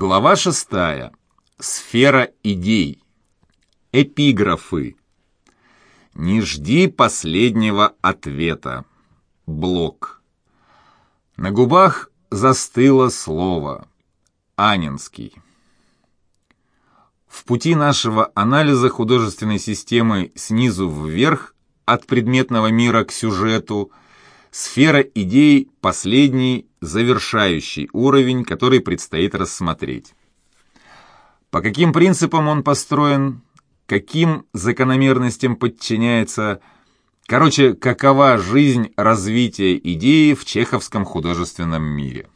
Глава шестая. Сфера идей. Эпиграфы. Не жди последнего ответа. Блок. На губах застыло слово. Анинский. В пути нашего анализа художественной системы снизу вверх, от предметного мира к сюжету, сфера идей – последний, завершающий уровень, который предстоит рассмотреть. По каким принципам он построен, каким закономерностям подчиняется, короче, какова жизнь развития идеи в чеховском художественном мире.